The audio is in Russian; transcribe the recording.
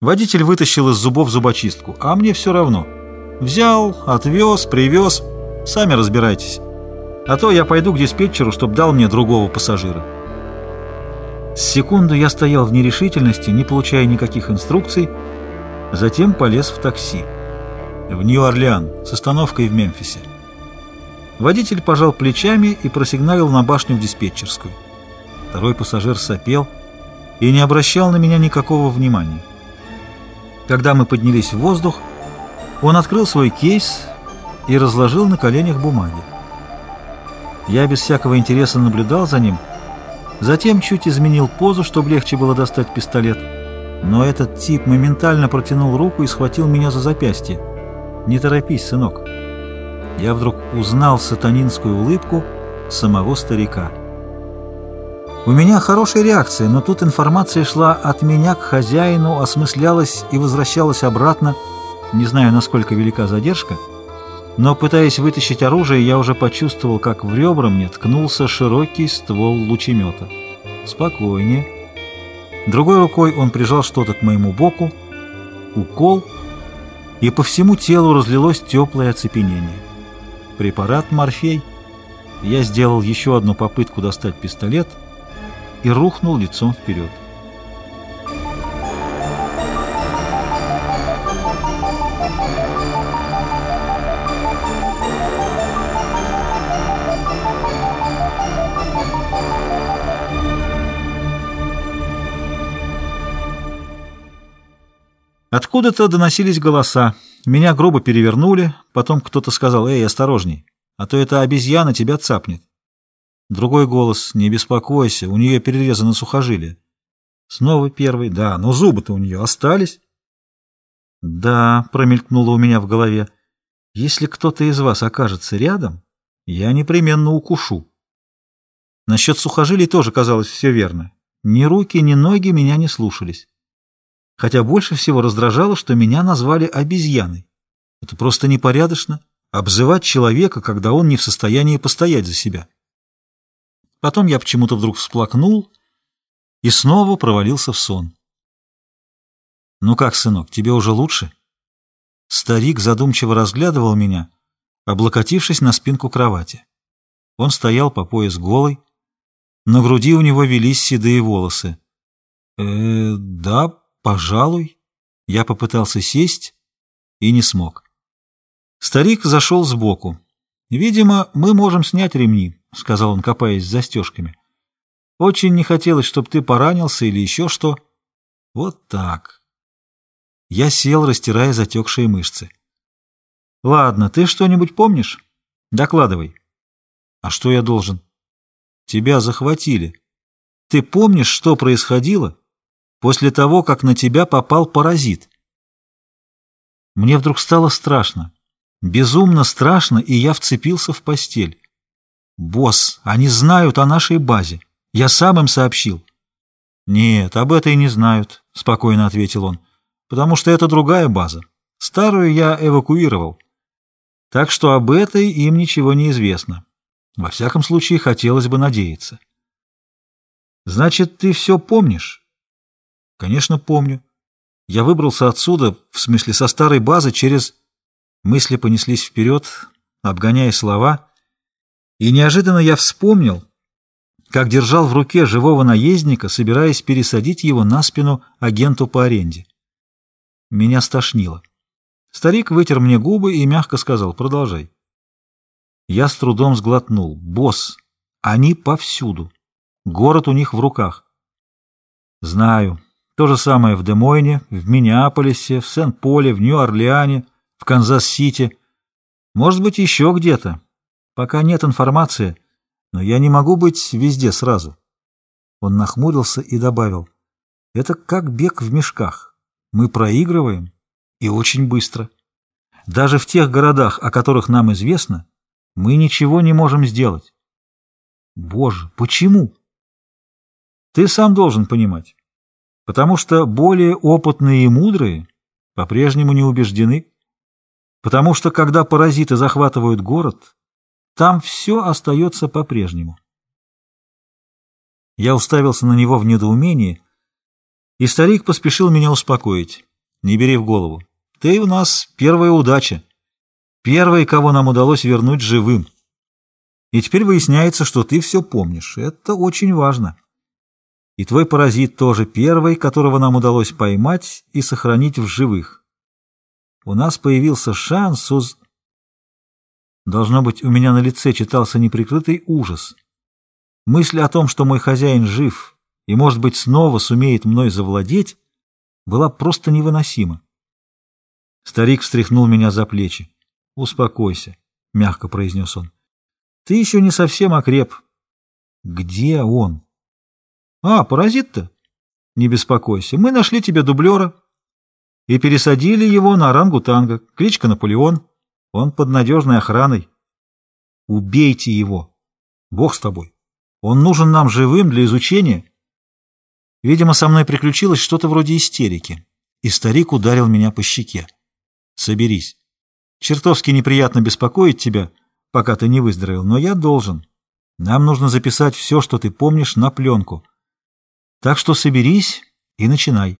Водитель вытащил из зубов зубочистку, а мне все равно. Взял, отвез, привез. Сами разбирайтесь. А то я пойду к диспетчеру, чтобы дал мне другого пассажира. С секунду я стоял в нерешительности, не получая никаких инструкций, затем полез в такси. В Нью-Орлеан с остановкой в Мемфисе. Водитель пожал плечами и просигналил на башню в диспетчерскую. Второй пассажир сопел и не обращал на меня никакого внимания. Когда мы поднялись в воздух, он открыл свой кейс и разложил на коленях бумаги. Я без всякого интереса наблюдал за ним, затем чуть изменил позу, чтобы легче было достать пистолет. Но этот тип моментально протянул руку и схватил меня за запястье. «Не торопись, сынок». Я вдруг узнал сатанинскую улыбку самого старика. У меня хорошая реакция, но тут информация шла от меня к хозяину, осмыслялась и возвращалась обратно. Не знаю, насколько велика задержка, но, пытаясь вытащить оружие, я уже почувствовал, как в ребра мне ткнулся широкий ствол лучемета. Спокойнее. Другой рукой он прижал что-то к моему боку, укол, и по всему телу разлилось теплое оцепенение. Препарат морфей. Я сделал еще одну попытку достать пистолет и рухнул лицом вперед. Откуда-то доносились голоса. Меня грубо перевернули, потом кто-то сказал «Эй, осторожней, а то эта обезьяна тебя цапнет». Другой голос «Не беспокойся, у нее перерезано сухожилие». Снова первый «Да, но зубы-то у нее остались». «Да», — промелькнуло у меня в голове, — «если кто-то из вас окажется рядом, я непременно укушу». Насчет сухожилий тоже казалось все верно. Ни руки, ни ноги меня не слушались хотя больше всего раздражало, что меня назвали обезьяной. Это просто непорядочно — обзывать человека, когда он не в состоянии постоять за себя. Потом я почему-то вдруг всплакнул и снова провалился в сон. «Ну как, сынок, тебе уже лучше?» Старик задумчиво разглядывал меня, облокотившись на спинку кровати. Он стоял по пояс голый, на груди у него велись седые волосы. «Э, да, «Пожалуй». Я попытался сесть и не смог. Старик зашел сбоку. «Видимо, мы можем снять ремни», — сказал он, копаясь с застежками. «Очень не хотелось, чтобы ты поранился или еще что». «Вот так». Я сел, растирая затекшие мышцы. «Ладно, ты что-нибудь помнишь? Докладывай». «А что я должен?» «Тебя захватили. Ты помнишь, что происходило, после того, как на тебя попал паразит. Мне вдруг стало страшно. Безумно страшно, и я вцепился в постель. «Босс, они знают о нашей базе. Я сам им сообщил». «Нет, об этой не знают», — спокойно ответил он, «потому что это другая база. Старую я эвакуировал. Так что об этой им ничего не известно. Во всяком случае, хотелось бы надеяться». «Значит, ты все помнишь?» Конечно, помню. Я выбрался отсюда, в смысле со старой базы, через... Мысли понеслись вперед, обгоняя слова, и неожиданно я вспомнил, как держал в руке живого наездника, собираясь пересадить его на спину агенту по аренде. Меня стошнило. Старик вытер мне губы и мягко сказал «Продолжай». Я с трудом сглотнул. «Босс, они повсюду. Город у них в руках». «Знаю», то же самое в Де-Мойне, в Миннеаполисе, в Сент-Поле, в Нью-Орлеане, в Канзас-Сити. Может быть, еще где-то. Пока нет информации, но я не могу быть везде сразу. Он нахмурился и добавил. Это как бег в мешках. Мы проигрываем, и очень быстро. Даже в тех городах, о которых нам известно, мы ничего не можем сделать. Боже, почему? Ты сам должен понимать потому что более опытные и мудрые по-прежнему не убеждены, потому что когда паразиты захватывают город, там все остается по-прежнему. Я уставился на него в недоумении, и старик поспешил меня успокоить. Не бери в голову. Ты у нас первая удача. Первый, кого нам удалось вернуть живым. И теперь выясняется, что ты все помнишь. Это очень важно. И твой паразит тоже первый, которого нам удалось поймать и сохранить в живых. У нас появился шанс уз... Должно быть, у меня на лице читался неприкрытый ужас. Мысль о том, что мой хозяин жив и, может быть, снова сумеет мной завладеть, была просто невыносима. Старик встряхнул меня за плечи. «Успокойся», — мягко произнес он. «Ты еще не совсем окреп». «Где он?» «А, паразит-то?» «Не беспокойся, мы нашли тебе дублера и пересадили его на орангутанга, кличка Наполеон. Он под надежной охраной. Убейте его. Бог с тобой. Он нужен нам живым для изучения». Видимо, со мной приключилось что-то вроде истерики, и старик ударил меня по щеке. «Соберись. Чертовски неприятно беспокоить тебя, пока ты не выздоровел, но я должен. Нам нужно записать все, что ты помнишь, на пленку». Так что соберись и начинай.